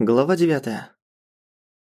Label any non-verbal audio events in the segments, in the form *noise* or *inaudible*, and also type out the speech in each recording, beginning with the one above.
Глава 9.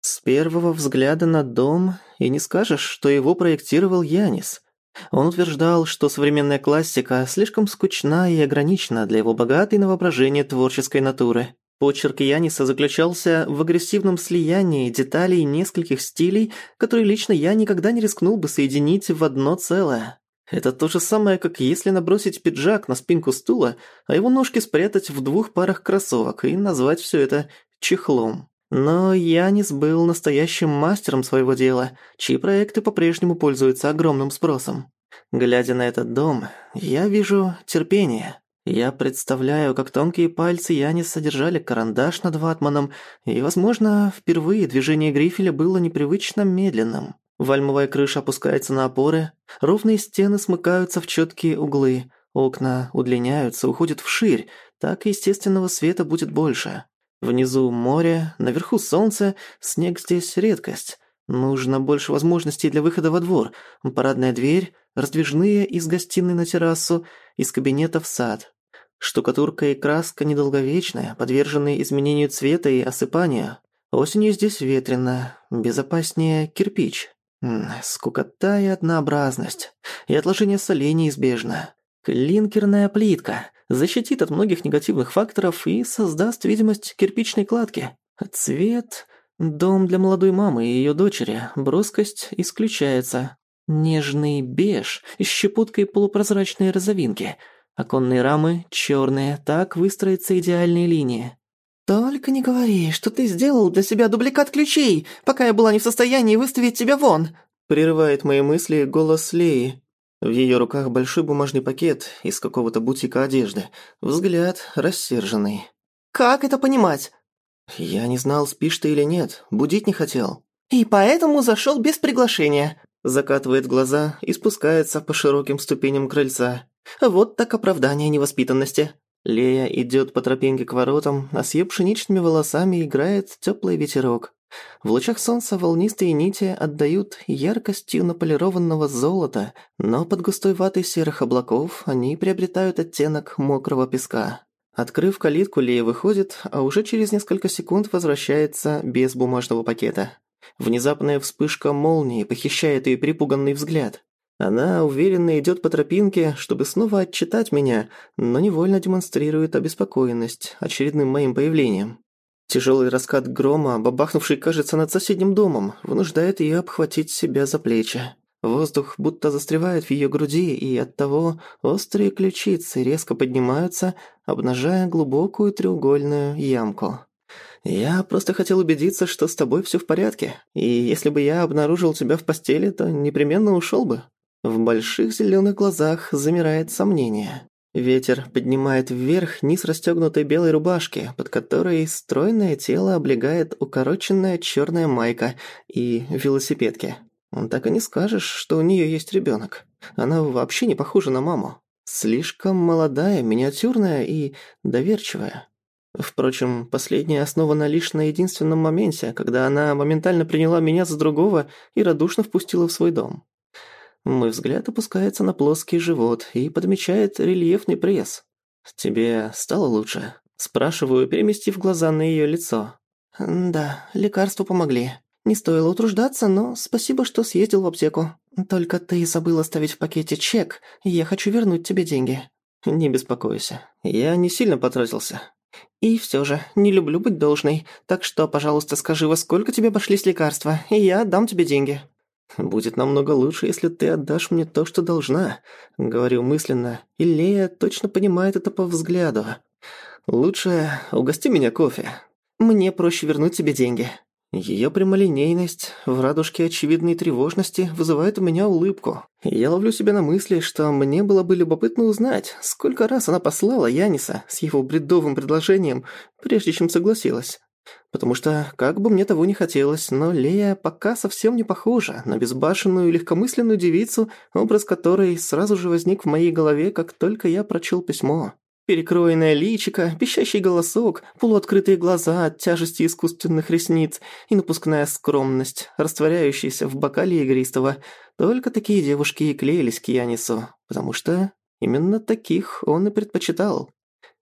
С первого взгляда на дом и не скажешь, что его проектировал Янис. Он утверждал, что современная классика слишком скучна и ограничена для его богатой на воображение творческой натуры. Почерк Яниса заключался в агрессивном слиянии деталей нескольких стилей, которые лично я никогда не рискнул бы соединить в одно целое. Это то же самое, как если набросить пиджак на спинку стула, а его ножки спрятать в двух парах кроссовок и назвать все это чехлом. Но Янис был настоящим мастером своего дела, чьи проекты по-прежнему пользуются огромным спросом. Глядя на этот дом, я вижу терпение. Я представляю, как тонкие пальцы Яниса держали карандаш над ватманом, и, возможно, впервые движение грифеля было непривычно медленным. Вальмовая крыша опускается на опоры, ровные стены смыкаются в четкие углы, окна удлиняются, уходят вширь, так естественного света будет больше. Внизу море, наверху солнце, снег здесь редкость. Нужно больше возможностей для выхода во двор. Парадная дверь, раздвижные из гостиной на террасу, из кабинета в сад. Штукатурка и краска недолговечная, подверженные изменению цвета и осыпанию. Осенью здесь ветрено, безопаснее кирпич. Скукота и однообразность. И отложение солей неизбежно. Клинкерная плитка защитит от многих негативных факторов и создаст видимость кирпичной кладки. Цвет – дом для молодой мамы и ее дочери, броскость исключается. Нежный беж с щепоткой полупрозрачной розовинки. Оконные рамы черные, так выстроятся идеальные линии. «Только не говори, что ты сделал для себя дубликат ключей, пока я была не в состоянии выставить тебя вон!» Прерывает мои мысли голос Леи. В ее руках большой бумажный пакет из какого-то бутика одежды. Взгляд рассерженный. «Как это понимать?» «Я не знал, спишь ты или нет. Будить не хотел». «И поэтому зашел без приглашения». Закатывает глаза и спускается по широким ступеням крыльца. Вот так оправдание невоспитанности. Лея идет по тропинке к воротам, а с ее пшеничными волосами играет теплый ветерок. В лучах солнца волнистые нити отдают яркостью наполированного золота, но под густой ватой серых облаков они приобретают оттенок мокрого песка. Открыв калитку, Лея выходит, а уже через несколько секунд возвращается без бумажного пакета. Внезапная вспышка молнии похищает ее перепуганный взгляд. Она уверенно идет по тропинке, чтобы снова отчитать меня, но невольно демонстрирует обеспокоенность очередным моим появлением. Тяжелый раскат грома, бабахнувший, кажется, над соседним домом, вынуждает ее обхватить себя за плечи. Воздух будто застревает в ее груди, и оттого острые ключицы резко поднимаются, обнажая глубокую треугольную ямку. «Я просто хотел убедиться, что с тобой все в порядке, и если бы я обнаружил тебя в постели, то непременно ушел бы». В больших зеленых глазах замирает сомнение. Ветер поднимает вверх низ расстегнутой белой рубашки, под которой стройное тело облегает укороченная черная майка и велосипедки. Так и не скажешь, что у нее есть ребенок. Она вообще не похожа на маму. Слишком молодая, миниатюрная и доверчивая. Впрочем, последняя основана лишь на единственном моменте, когда она моментально приняла меня за другого и радушно впустила в свой дом. Мой взгляд опускается на плоский живот и подмечает рельефный пресс. «Тебе стало лучше?» Спрашиваю, переместив глаза на ее лицо. «Да, лекарства помогли. Не стоило утруждаться, но спасибо, что съездил в аптеку. Только ты забыл оставить в пакете чек, и я хочу вернуть тебе деньги». «Не беспокойся. Я не сильно потратился». «И все же, не люблю быть должной, так что, пожалуйста, скажи, во сколько тебе обошлись лекарства, и я дам тебе деньги». «Будет намного лучше, если ты отдашь мне то, что должна», — говорю мысленно, и Лея точно понимает это по взгляду. «Лучше угости меня кофе. Мне проще вернуть тебе деньги». Ее прямолинейность в радужке очевидной тревожности вызывает у меня улыбку. Я ловлю себя на мысли, что мне было бы любопытно узнать, сколько раз она послала Яниса с его бредовым предложением, прежде чем согласилась. Потому что, как бы мне того не хотелось, но Лея пока совсем не похожа на безбашенную легкомысленную девицу, образ которой сразу же возник в моей голове, как только я прочел письмо. Перекроенное личико, пищащий голосок, полуоткрытые глаза от тяжести искусственных ресниц и напускная скромность, растворяющаяся в бокале игристого. Только такие девушки и клеились к Янису, потому что именно таких он и предпочитал.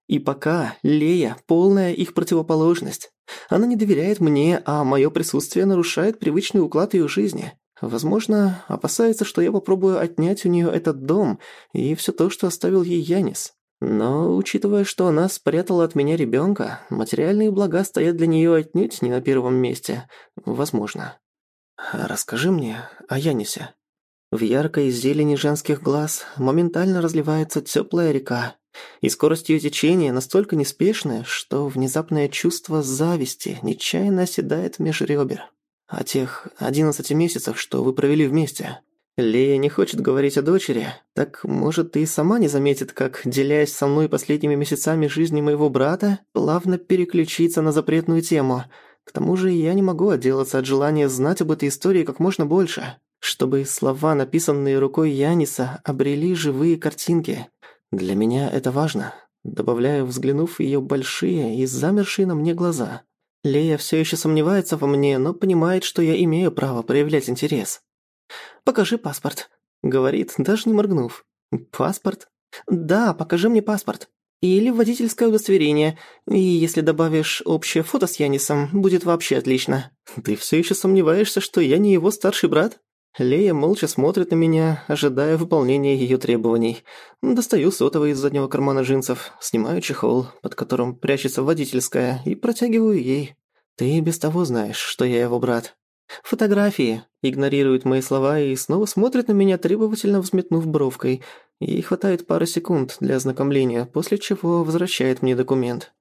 И пока Лея – полная их противоположность. Она не доверяет мне, а мое присутствие нарушает привычный уклад ее жизни. Возможно, опасается, что я попробую отнять у нее этот дом и все то, что оставил ей Янис. Но, учитывая, что она спрятала от меня ребенка, материальные блага стоят для нее отнюдь не на первом месте. Возможно. Расскажи мне о Янисе. В яркой зелени женских глаз моментально разливается теплая река, и скорость ее течения настолько неспешная, что внезапное чувство зависти нечаянно оседает меж ребер. О тех одиннадцати месяцах, что вы провели вместе. Лея не хочет говорить о дочери, так, может, ты сама не заметит, как, делясь со мной последними месяцами жизни моего брата, плавно переключиться на запретную тему. К тому же я не могу отделаться от желания знать об этой истории как можно больше, чтобы слова, написанные рукой Яниса, обрели живые картинки. Для меня это важно, добавляю, взглянув в её большие и замершие на мне глаза. Лея все еще сомневается во мне, но понимает, что я имею право проявлять интерес. «Покажи паспорт», — говорит, даже не моргнув. «Паспорт?» «Да, покажи мне паспорт. Или водительское удостоверение. И если добавишь общее фото с Янисом, будет вообще отлично». «Ты все еще сомневаешься, что я не его старший брат?» Лея молча смотрит на меня, ожидая выполнения ее требований. Достаю сотовый из заднего кармана джинсов, снимаю чехол, под которым прячется водительская, и протягиваю ей. «Ты без того знаешь, что я его брат». «Фотографии», — игнорирует мои слова и снова смотрит на меня, требовательно взметнув бровкой. Ей хватает пары секунд для ознакомления, после чего возвращает мне документ.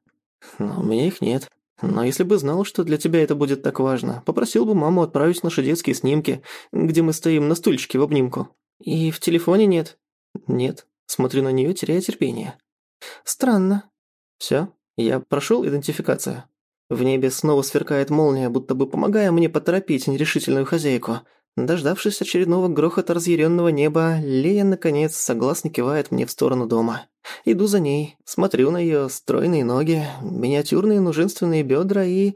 Но у меня их нет. Но если бы знал, что для тебя это будет так важно, попросил бы маму отправить наши детские снимки, где мы стоим на стульчике в обнимку. И в телефоне нет? Нет. Смотрю на нее, теряя терпение. Странно. Все, я прошел идентификацию. В небе снова сверкает молния, будто бы помогая мне поторопить нерешительную хозяйку. Дождавшись очередного грохота разъяренного неба, Лея, наконец, согласно кивает мне в сторону дома. Иду за ней, смотрю на ее стройные ноги, миниатюрные, но женственные бедра и...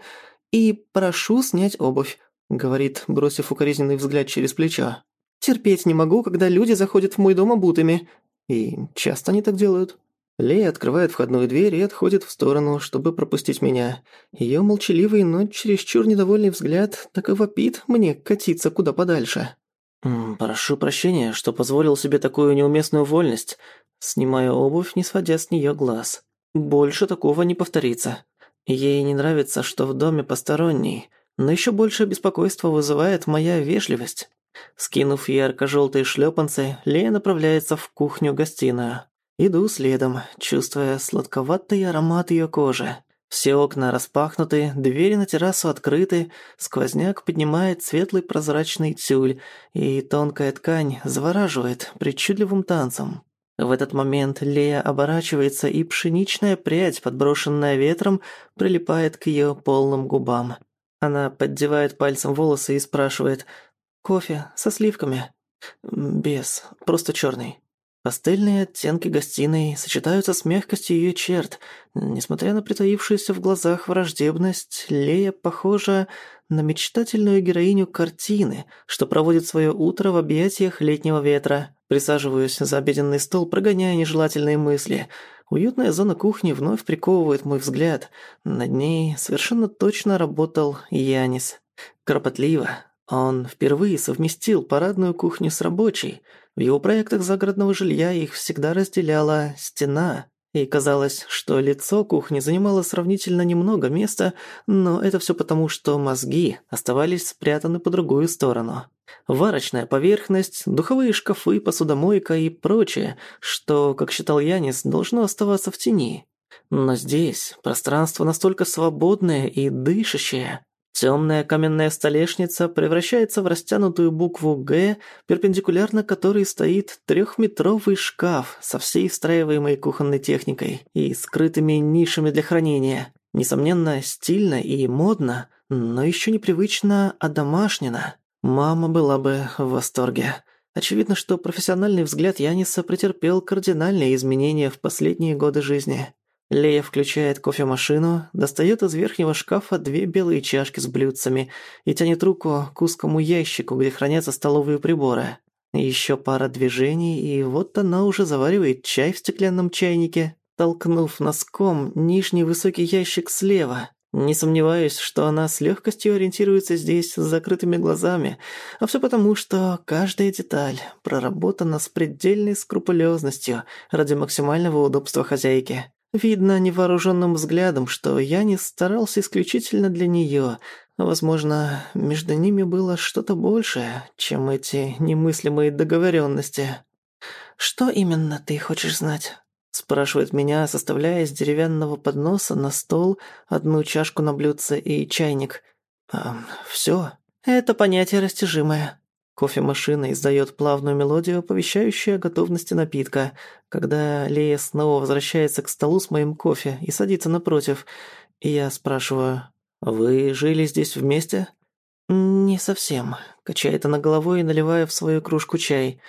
«И прошу снять обувь», — говорит, бросив укоризненный взгляд через плечо. «Терпеть не могу, когда люди заходят в мой дом обутыми. И часто они так делают». Лея открывает входную дверь и отходит в сторону, чтобы пропустить меня. Её молчаливый, но чересчур недовольный взгляд так и вопит мне катиться куда подальше. «Прошу прощения, что позволил себе такую неуместную вольность. Снимаю обувь, не сводя с неё глаз. Больше такого не повторится. Ей не нравится, что в доме посторонний, но ещё больше беспокойства вызывает моя вежливость». Скинув ярко-жёлтые шлёпанцы, Лея направляется в кухню-гостиную. Иду следом, чувствуя сладковатый аромат ее кожи. Все окна распахнуты, двери на террасу открыты, сквозняк поднимает светлый прозрачный тюль, и тонкая ткань завораживает причудливым танцем. В этот момент Лея оборачивается, и пшеничная прядь, подброшенная ветром, прилипает к ее полным губам. Она поддевает пальцем волосы и спрашивает «Кофе со сливками?» «Без, просто черный». Пастельные оттенки гостиной сочетаются с мягкостью ее черт. Несмотря на притаившуюся в глазах враждебность, Лея похожа на мечтательную героиню картины, что проводит свое утро в объятиях летнего ветра. Присаживаюсь за обеденный стол, прогоняя нежелательные мысли. Уютная зона кухни вновь приковывает мой взгляд. Над ней совершенно точно работал Янис. Кропотливо. Он впервые совместил парадную кухню с рабочей – в его проектах загородного жилья их всегда разделяла стена, и казалось, что лицо кухни занимало сравнительно немного места, но это все потому, что мозги оставались спрятаны по другую сторону. Варочная поверхность, духовые шкафы, посудомойка и прочее, что, как считал Янис, должно оставаться в тени. Но здесь пространство настолько свободное и дышащее, Темная каменная столешница превращается в растянутую букву «Г», перпендикулярно которой стоит трехметровый шкаф со всей встраиваемой кухонной техникой и скрытыми нишами для хранения. Несомненно, стильно и модно, но еще непривычно одомашнено. Мама была бы в восторге. Очевидно, что профессиональный взгляд Яниса претерпел кардинальные изменения в последние годы жизни. Лея включает кофемашину, достает из верхнего шкафа две белые чашки с блюдцами и тянет руку к узкому ящику, где хранятся столовые приборы. Еще пара движений, и вот она уже заваривает чай в стеклянном чайнике. толкнув носком нижний высокий ящик слева. Не сомневаюсь, что она с легкостью ориентируется здесь с закрытыми глазами, а все потому, что каждая деталь проработана с предельной скрупулезностью ради максимального удобства хозяйки. Видно невооруженным взглядом, что я не старался исключительно для нее. Возможно, между ними было что-то большее, чем эти немыслимые договоренности. «Что именно ты хочешь знать?» Спрашивает меня, составляя из деревянного подноса на стол одну чашку на блюдце и чайник. «Всё. Это понятие растяжимое». Кофемашина издает плавную мелодию, оповещающую о готовности напитка. Когда Лея снова возвращается к столу с моим кофе и садится напротив, и я спрашиваю, «Вы жили здесь вместе?» «Не совсем», — качает она головой, наливая в свою кружку чай.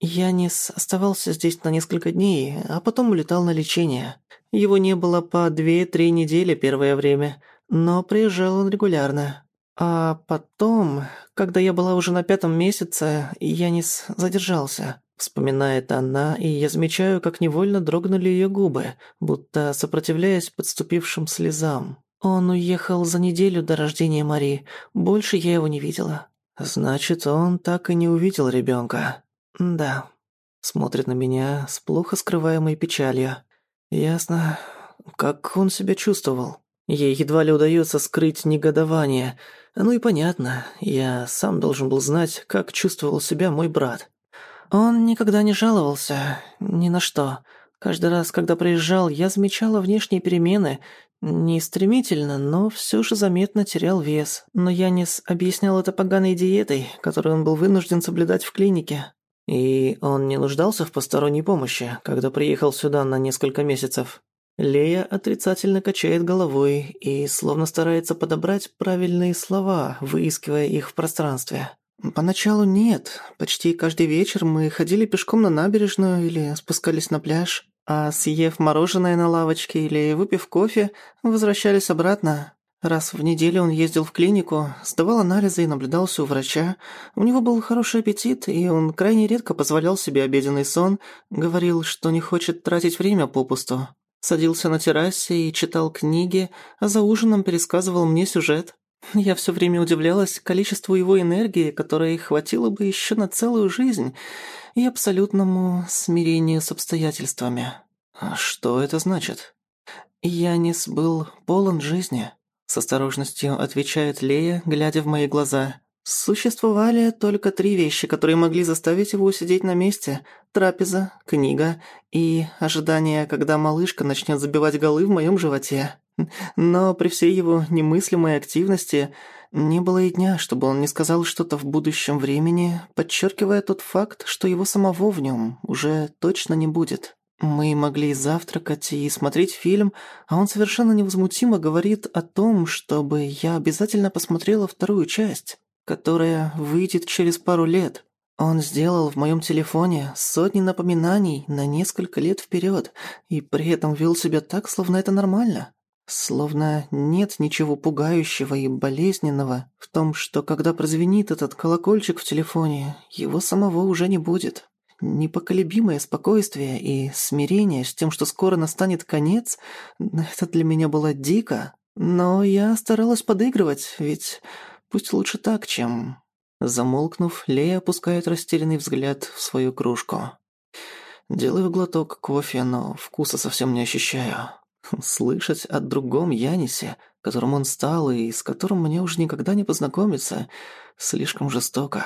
Янис оставался здесь на несколько дней, а потом улетал на лечение. Его не было по две-три недели первое время, но приезжал он регулярно. А потом, когда я была уже на пятом месяце, Янис задержался. Вспоминает она, и я замечаю, как невольно дрогнули ее губы, будто сопротивляясь подступившим слезам. Он уехал за неделю до рождения Мари. Больше я его не видела. Значит, он так и не увидел ребенка. «Да». Смотрит на меня с плохо скрываемой печалью. «Ясно. Как он себя чувствовал?» Ей едва ли удается скрыть негодование. Ну и понятно, я сам должен был знать, как чувствовал себя мой брат. Он никогда не жаловался, ни на что. Каждый раз, когда приезжал, я замечала внешние перемены. Не стремительно, но все же заметно терял вес. Но Янис объяснял это поганой диетой, которую он был вынужден соблюдать в клинике. И он не нуждался в посторонней помощи, когда приехал сюда на несколько месяцев. Лея отрицательно качает головой и словно старается подобрать правильные слова, выискивая их в пространстве. Поначалу нет. Почти каждый вечер мы ходили пешком на набережную или спускались на пляж, а съев мороженое на лавочке или выпив кофе, возвращались обратно. Раз в неделю он ездил в клинику, сдавал анализы и наблюдался у врача. У него был хороший аппетит, и он крайне редко позволял себе обеденный сон, говорил, что не хочет тратить время попусту. Садился на террасе и читал книги, а за ужином пересказывал мне сюжет. Я все время удивлялась количеству его энергии, которой хватило бы еще на целую жизнь, и абсолютному смирению с обстоятельствами. А что это значит? Янис был полон жизни. С осторожностью отвечает Лея, глядя в мои глаза. Существовали только три вещи, которые могли заставить его сидеть на месте. Трапеза, книга и ожидание, когда малышка начнет забивать голы в моем животе. Но при всей его немыслимой активности не было и дня, чтобы он не сказал что-то в будущем времени, подчеркивая тот факт, что его самого в нем уже точно не будет. Мы могли завтракать и смотреть фильм, а он совершенно невозмутимо говорит о том, чтобы я обязательно посмотрела вторую часть, которая выйдет через пару лет. Он сделал в моем телефоне сотни напоминаний на несколько лет вперед и при этом вел себя так, словно это нормально. Словно нет ничего пугающего и болезненного в том, что когда прозвенит этот колокольчик в телефоне, его самого уже не будет. Непоколебимое спокойствие и смирение с тем, что скоро настанет конец, это для меня было дико. Но я старалась подыгрывать, ведь пусть лучше так, чем... Замолкнув, Лея опускает растерянный взгляд в свою кружку. Делаю глоток кофе, но вкуса совсем не ощущаю. *laughs* Слышать о другом Янисе, которым он стал и с которым мне уже никогда не познакомиться, слишком жестоко.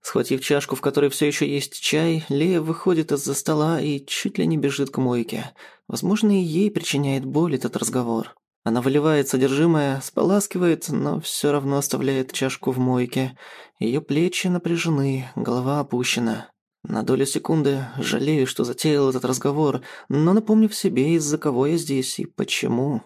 Схватив чашку, в которой все еще есть чай, Лея выходит из-за стола и чуть ли не бежит к мойке. Возможно, и ей причиняет боль этот разговор. Она выливает содержимое, споласкивает, но все равно оставляет чашку в мойке. Ее плечи напряжены, голова опущена. На долю секунды жалею, что затеял этот разговор, но напомнив себе, из-за кого я здесь и почему.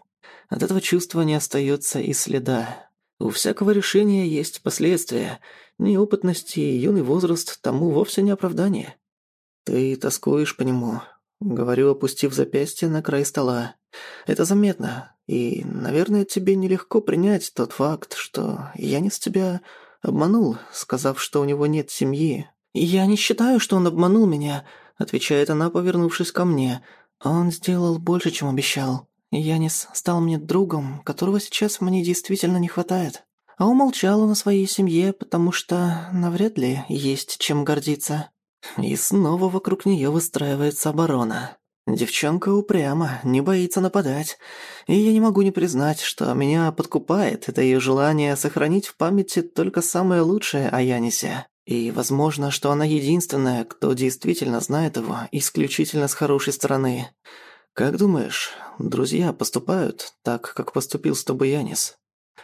От этого чувства не остается и следа. У всякого решения есть последствия. Неопытность и юный возраст тому вовсе не оправдание. Ты тоскуешь по нему, говорю, опустив запястье на край стола. Это заметно, и, наверное, тебе нелегко принять тот факт, что я не с тебя обманул, сказав, что у него нет семьи. Я не считаю, что он обманул меня, отвечает она, повернувшись ко мне. Он сделал больше, чем обещал. Янис стал мне другом, которого сейчас мне действительно не хватает. А умолчал он о своей семье, потому что навряд ли есть чем гордиться. И снова вокруг нее выстраивается оборона. Девчонка упряма, не боится нападать. И я не могу не признать, что меня подкупает это ее желание сохранить в памяти только самое лучшее о Янисе. И возможно, что она единственная, кто действительно знает его исключительно с хорошей стороны. Как думаешь, друзья поступают так, как поступил с тобой Янис?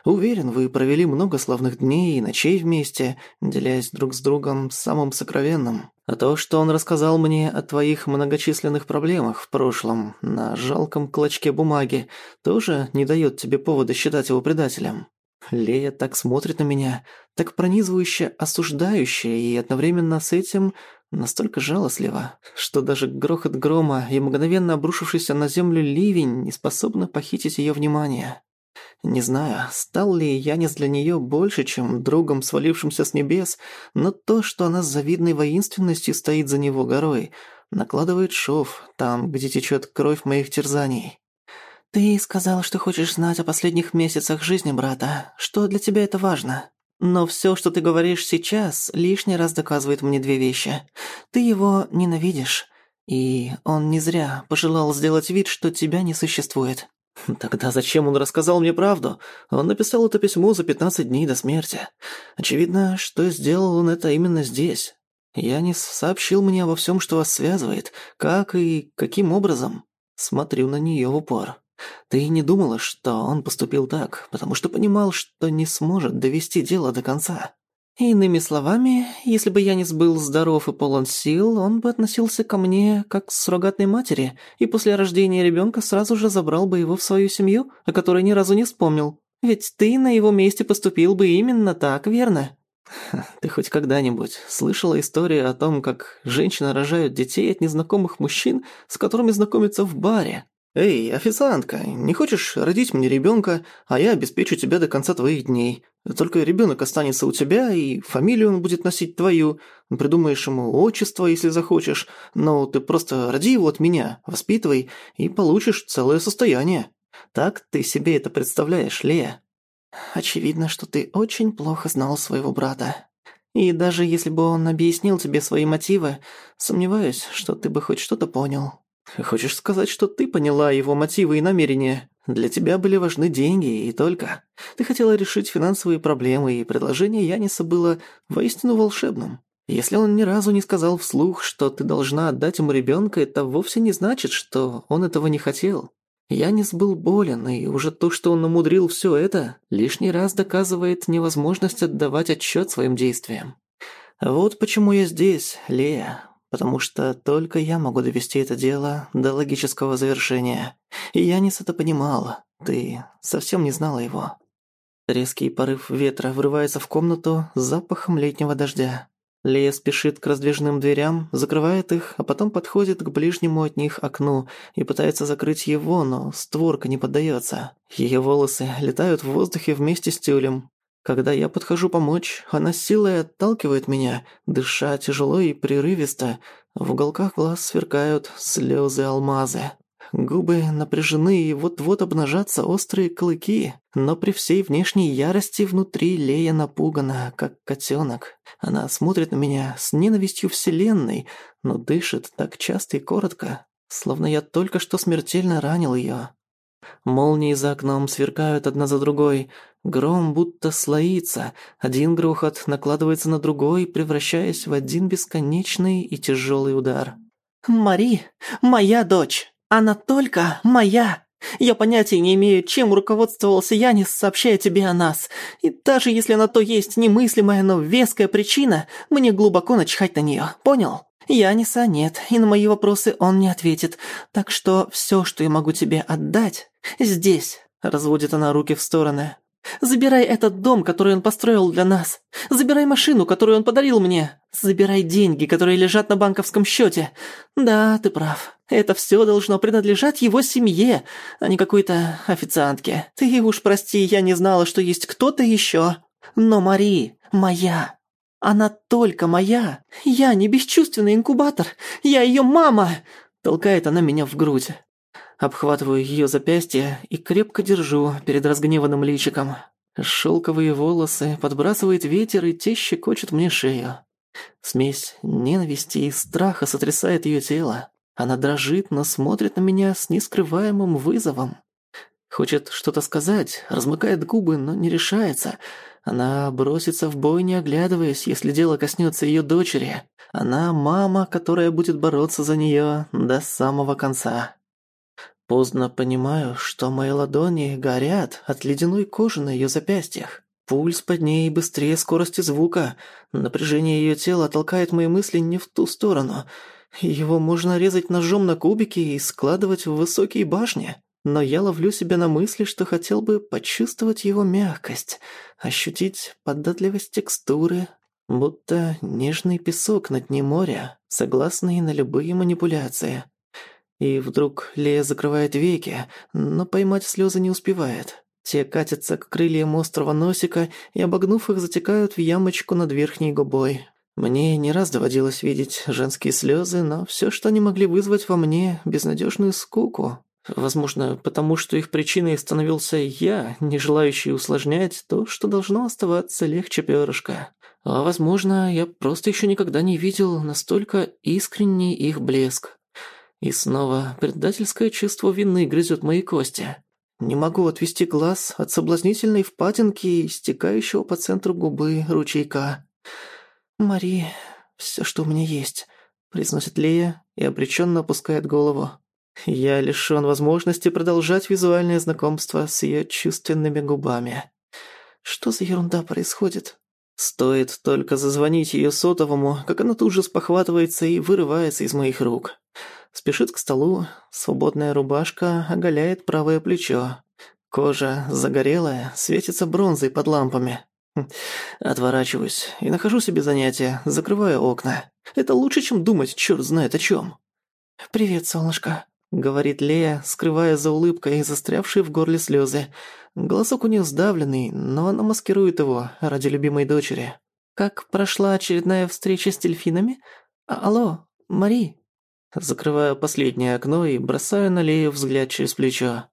Уверен, вы провели много славных дней и ночей вместе, делясь друг с другом самым сокровенным. А то, что он рассказал мне о твоих многочисленных проблемах в прошлом на жалком клочке бумаги, тоже не дает тебе повода считать его предателем. Лея так смотрит на меня, так пронизывающе осуждающе и одновременно с этим настолько жалостливо, что даже грохот грома и мгновенно обрушившийся на землю ливень не способны похитить ее внимание. Не знаю, стал ли Янис для нее больше, чем другом, свалившимся с небес, но то, что она с завидной воинственностью стоит за него горой, накладывает шов там, где течет кровь моих терзаний. «Ты сказал, что хочешь знать о последних месяцах жизни брата, что для тебя это важно. Но все, что ты говоришь сейчас, лишний раз доказывает мне две вещи. Ты его ненавидишь, и он не зря пожелал сделать вид, что тебя не существует». Тогда зачем он рассказал мне правду? Он написал это письмо за 15 дней до смерти. Очевидно, что сделал он это именно здесь. Янис сообщил мне обо всем, что вас связывает, как и каким образом. Смотрю на нее в упор. Ты не думала, что он поступил так, потому что понимал, что не сможет довести дело до конца. Иными словами, если бы Янис был здоров и полон сил, он бы относился ко мне как к суррогатной матери, и после рождения ребенка сразу же забрал бы его в свою семью, о которой ни разу не вспомнил. Ведь ты на его месте поступил бы именно так, верно? Ты хоть когда-нибудь слышала историю о том, как женщины рожают детей от незнакомых мужчин, с которыми знакомятся в баре? «Эй, официантка, не хочешь родить мне ребенка, а я обеспечу тебя до конца твоих дней? Только ребенок останется у тебя, и фамилию он будет носить твою. Придумаешь ему отчество, если захочешь, но ты просто роди его от меня, воспитывай, и получишь целое состояние. Так ты себе это представляешь, Лея?» «Очевидно, что ты очень плохо знал своего брата. И даже если бы он объяснил тебе свои мотивы, сомневаюсь, что ты бы хоть что-то понял». Хочешь сказать, что ты поняла его мотивы и намерения? Для тебя были важны деньги и только. Ты хотела решить финансовые проблемы, и предложение Яниса было воистину волшебным. Если он ни разу не сказал вслух, что ты должна отдать ему ребенка, это вовсе не значит, что он этого не хотел. Янис был болен, и уже то, что он намудрил все это, лишний раз доказывает невозможность отдавать отчет своим действиям. Вот почему я здесь, Лея, потому что только я могу довести это дело до логического завершения. И Янис это понимал. Ты совсем не знала его. Резкий порыв ветра врывается в комнату с запахом летнего дождя. Лея спешит к раздвижным дверям, закрывает их, а потом подходит к ближнему от них окну и пытается закрыть его, но створка не поддается. Ее волосы летают в воздухе вместе с тюлем. Когда я подхожу помочь, она силой отталкивает меня, дыша тяжело и прерывисто. В уголках глаз сверкают слезы-алмазы. Губы напряжены и вот-вот обнажатся острые клыки, но при всей внешней ярости внутри Лея напугана, как котенок. Она смотрит на меня с ненавистью вселенной, но дышит так часто и коротко, словно я только что смертельно ранил ее. Молнии за окном сверкают одна за другой. Гром будто слоится. Один грохот накладывается на другой, превращаясь в один бесконечный и тяжелый удар. «Мари, моя дочь! Она только моя!» Я понятия не имею, чем руководствовался Янис, сообщая тебе о нас. И даже если на то есть немыслимая, но веская причина, мне глубоко начхать на нее. Понял? Яниса нет, и на мои вопросы он не ответит. Так что все, что я могу тебе отдать, здесь. Разводит она руки в стороны. Забирай этот дом, который он построил для нас. Забирай машину, которую он подарил мне. Забирай деньги, которые лежат на банковском счете. Да, ты прав. Это все должно принадлежать его семье, а не какой-то официантке. Ты уж прости, я не знала, что есть кто-то еще. Но Мари моя. Она только моя. Я не бесчувственный инкубатор. Я ее мама. Толкает она меня в грудь. Обхватываю ее запястье и крепко держу перед разгневанным личиком. Шелковые волосы подбрасывает ветер, и те щекочут мне шею. Смесь ненависти и страха сотрясает ее тело. Она дрожит, но смотрит на меня с нескрываемым вызовом. Хочет что-то сказать, размыкает губы, но не решается. Она бросится в бой, не оглядываясь, если дело коснется ее дочери. Она мама, которая будет бороться за нее до самого конца. Поздно понимаю, что мои ладони горят от ледяной кожи на ее запястьях. Пульс под ней быстрее скорости звука. Напряжение ее тела толкает мои мысли не в ту сторону. Его можно резать ножом на кубики и складывать в высокие башни но я ловлю себя на мысли, что хотел бы почувствовать его мягкость, ощутить податливость текстуры, будто нежный песок на дне моря, согласный на любые манипуляции. И вдруг Лея закрывает веки, но поймать слезы не успевает. Те катятся к крыльям острого носика и, обогнув их, затекают в ямочку над верхней губой. Мне не раз доводилось видеть женские слезы, но все, что они могли вызвать во мне, безнадежную скуку, Возможно, потому что их причиной становился я, не желающий усложнять то, что должно оставаться легче перышка. А возможно, я просто еще никогда не видел настолько искренний их блеск. И снова предательское чувство вины грызет мои кости. Не могу отвести глаз от соблазнительной впадинки, стекающего по центру губы ручейка. «Мари, все, что у меня есть», — произносит Лея и обреченно опускает голову. Я лишён возможности продолжать визуальное знакомство с её чувственными губами. Что за ерунда происходит? Стоит только зазвонить её сотовому, как она тут же спохватывается и вырывается из моих рук. Спешит к столу, свободная рубашка оголяет правое плечо. Кожа загорелая, светится бронзой под лампами. Хм, отворачиваюсь и нахожу себе занятие, закрываю окна. Это лучше, чем думать чёрт знает о чём. «Привет, солнышко», говорит Лея, скрывая за улыбкой застрявшие в горле слезы. Голосок у нее сдавленный, но она маскирует его ради любимой дочери. «Как прошла очередная встреча с дельфинами? А алло, Мари?» Закрываю последнее окно и бросаю на Лею взгляд через плечо.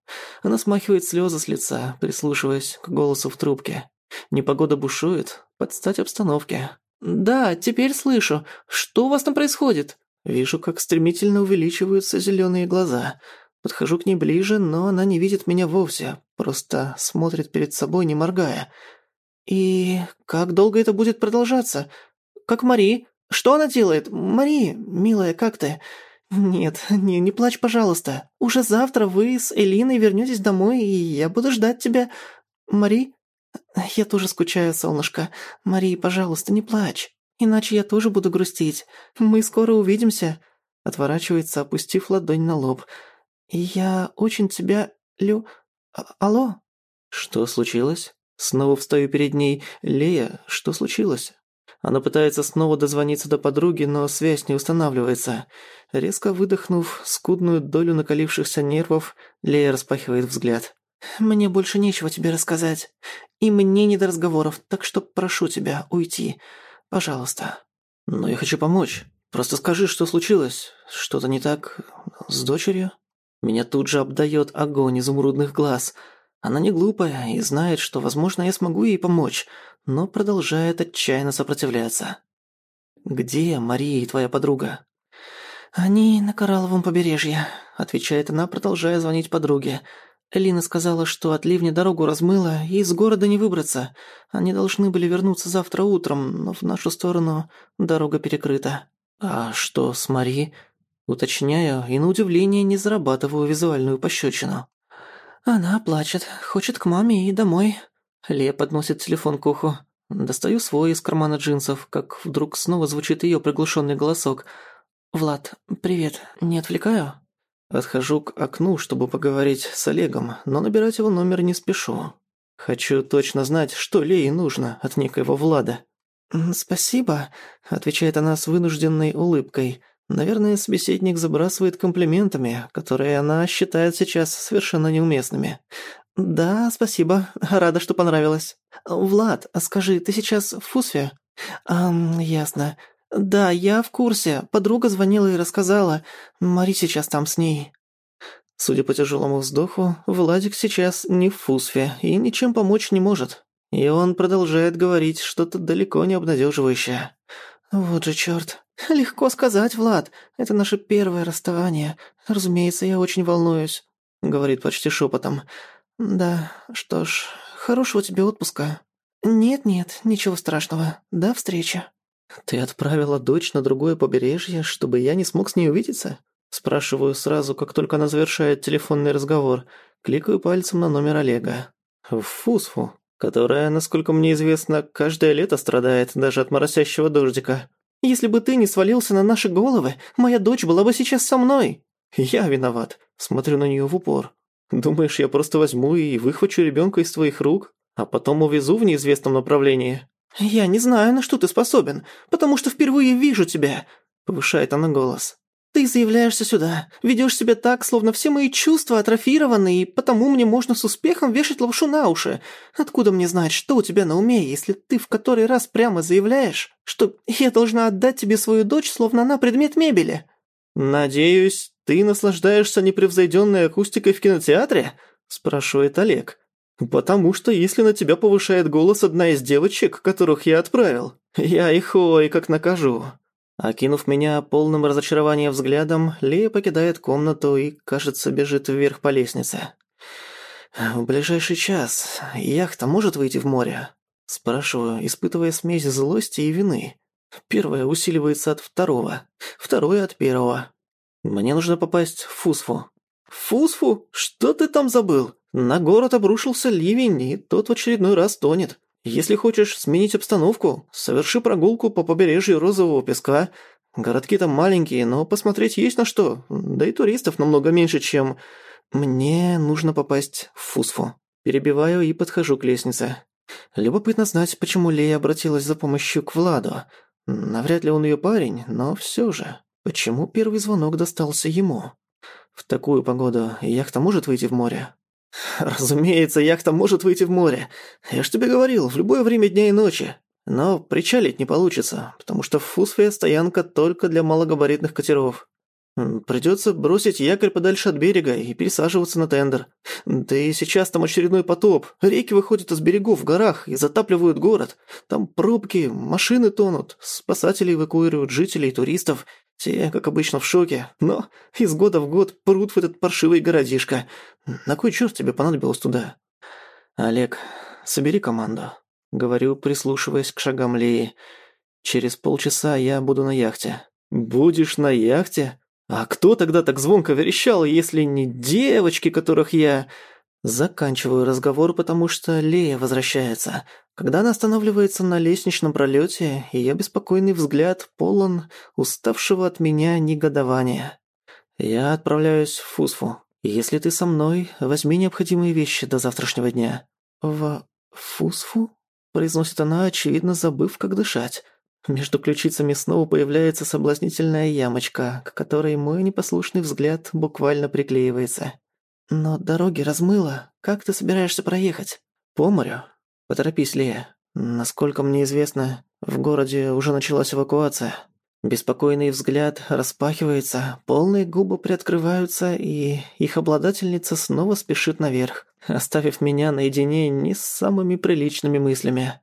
Она смахивает слезы с лица, прислушиваясь к голосу в трубке. Непогода бушует, под стать обстановке. «Да, теперь слышу. Что у вас там происходит?» Вижу, как стремительно увеличиваются зеленые глаза. Подхожу к ней ближе, но она не видит меня вовсе, просто смотрит перед собой, не моргая. И как долго это будет продолжаться? Как Мари? Что она делает? Мари, милая, как ты? Нет, не, не плачь, пожалуйста. Уже завтра вы с Элиной вернетесь домой, и я буду ждать тебя. Мари? Я тоже скучаю, солнышко. Мари, пожалуйста, не плачь. Иначе я тоже буду грустить. Мы скоро увидимся». Отворачивается, опустив ладонь на лоб. «Я очень тебя лю... А алло?» «Что случилось?» Снова встаю перед ней. «Лея, что случилось?» Она пытается снова дозвониться до подруги, но связь не устанавливается. Резко выдохнув скудную долю накалившихся нервов, Лея распахивает взгляд. «Мне больше нечего тебе рассказать. И мне не до разговоров, так что прошу тебя уйти. Пожалуйста. Но я хочу помочь. Просто скажи, что случилось. Что-то не так с дочерью? Меня тут же обдает огонь изумрудных глаз. Она не глупая и знает, что, возможно, я смогу ей помочь, но продолжает отчаянно сопротивляться. «Где Мария и твоя подруга?» «Они на Коралловом побережье», — отвечает она, продолжая звонить подруге. Элина сказала, что от ливня дорогу размыло, и из города не выбраться. Они должны были вернуться завтра утром, но в нашу сторону дорога перекрыта. А что с Мари? Уточняю, и на удивление не зарабатываю визуальную пощечину. Она плачет, хочет к маме и домой. Ле подносит телефон к уху. Достаю свой из кармана джинсов, как вдруг снова звучит ее приглушенный голосок. «Влад, привет, не отвлекаю?» Отхожу к окну, чтобы поговорить с Олегом, но набирать его номер не спешу. Хочу точно знать, что Лее нужно от некоего Влада. «Спасибо», — отвечает она с вынужденной улыбкой. Наверное, собеседник забрасывает комплиментами, которые она считает сейчас совершенно неуместными. «Да, спасибо. Рада, что понравилось. Влад, а скажи, ты сейчас в Фусфе?» «Ам, ясно. «Да, я в курсе. Подруга звонила и рассказала. Мари сейчас там с ней». Судя по тяжелому вздоху, Владик сейчас не в фусфе и ничем помочь не может. И он продолжает говорить что-то далеко не обнадеживающее. «Вот же чёрт. Легко сказать, Влад. Это наше первое расставание. Разумеется, я очень волнуюсь», — говорит почти шепотом. «Да, что ж, хорошего тебе отпуска». «Нет-нет, ничего страшного. До встречи». «Ты отправила дочь на другое побережье, чтобы я не смог с ней увидеться?» Спрашиваю сразу, как только она завершает телефонный разговор. Кликаю пальцем на номер Олега. В Фусфу, которая, насколько мне известно, каждое лето страдает даже от моросящего дождика. «Если бы ты не свалился на наши головы, моя дочь была бы сейчас со мной». «Я виноват». Смотрю на нее в упор. «Думаешь, я просто возьму и выхвачу ребенка из твоих рук, а потом увезу в неизвестном направлении?» «Я не знаю, на что ты способен, потому что впервые вижу тебя», — повышает она голос. Ты заявляешься сюда, ведешь себя так, словно все мои чувства атрофированы, и потому мне можно с успехом вешать лапшу на уши. Откуда мне знать, что у тебя на уме, если ты в который раз прямо заявляешь, что я должна отдать тебе свою дочь, словно она предмет мебели?» «Надеюсь, ты наслаждаешься непревзойденной акустикой в кинотеатре?» – спрашивает Олег. «Потому что если на тебя повышает голос одна из девочек, которых я отправил, я их ой как накажу». Окинув меня полным разочарования взглядом, Лия покидает комнату и, кажется, бежит вверх по лестнице. «В ближайший час яхта может выйти в море?» Спрашиваю, испытывая смесь злости и вины. Первое усиливается от второго, второе от первого. Мне нужно попасть в Фусфу. Фусфу? Что ты там забыл? На город обрушился ливень, и тот в очередной раз тонет. Если хочешь сменить обстановку, соверши прогулку по побережью Розового песка. Городки там маленькие, но посмотреть есть на что. Да и туристов намного меньше, чем... Мне нужно попасть в Фусфу. Перебиваю и подхожу к лестнице. Любопытно знать, почему Лея обратилась за помощью к Владу. Навряд ли он ее парень, но все же. Почему первый звонок достался ему? В такую погоду яхта может выйти в море? «Разумеется, яхта может выйти в море. Я ж тебе говорил, в любое время дня и ночи. Но причалить не получится, потому что в Фусфе стоянка только для малогабаритных катеров. Придется бросить якорь подальше от берега и пересаживаться на тендер. Да и сейчас там очередной потоп. Реки выходят из берегов в горах и затапливают город. Там пробки, машины тонут, спасатели эвакуируют жителей и туристов – те, как обычно, в шоке, но из года в год прут в этот паршивый городишко. На кой черт тебе понадобилось туда? Олег, собери команду. Говорю, прислушиваясь к шагам Леи. Через полчаса я буду на яхте. Будешь на яхте? А кто тогда так звонко верещал, если не девочки, которых я... Заканчиваю разговор, потому что Лея возвращается. Когда она останавливается на лестничном пролете, ее беспокойный взгляд полон уставшего от меня негодования. Я отправляюсь в Фусфу. Если ты со мной, возьми необходимые вещи до завтрашнего дня. В Фусфу? произносит она, очевидно забыв, как дышать. Между ключицами снова появляется соблазнительная ямочка, к которой мой непослушный взгляд буквально приклеивается. «Но дороги размыло. Как ты собираешься проехать?» «По морю. Поторопись, Лея. Насколько мне известно, в городе уже началась эвакуация. Беспокойный взгляд распахивается, полные губы приоткрываются, и их обладательница снова спешит наверх, оставив меня наедине не с самыми приличными мыслями.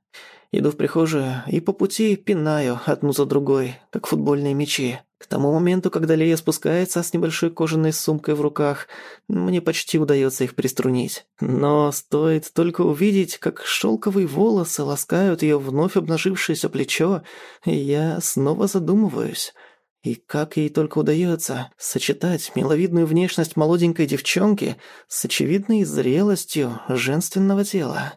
Иду в прихожую и по пути пинаю одну за другой, как футбольные мячи. К тому моменту, когда Лея спускается с небольшой кожаной сумкой в руках, мне почти удается их приструнить. Но стоит только увидеть, как шелковые волосы ласкают ее вновь обнажившееся плечо, я снова задумываюсь. И как ей только удается сочетать миловидную внешность молоденькой девчонки с очевидной зрелостью женственного тела.